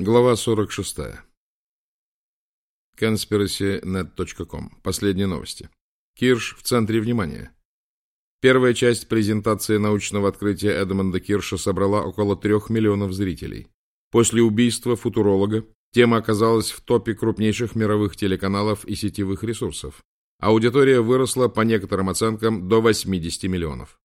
Глава 46. conspiracynet.com. Последние новости. Кирш в центре внимания. Первая часть презентации научного открытия Эдмонда Кирша собрала около трех миллионов зрителей. После убийства футуролога тема оказалась в топе крупнейших мировых телеканалов и сетевых ресурсов. Аудитория выросла, по некоторым оценкам, до 80 миллионов.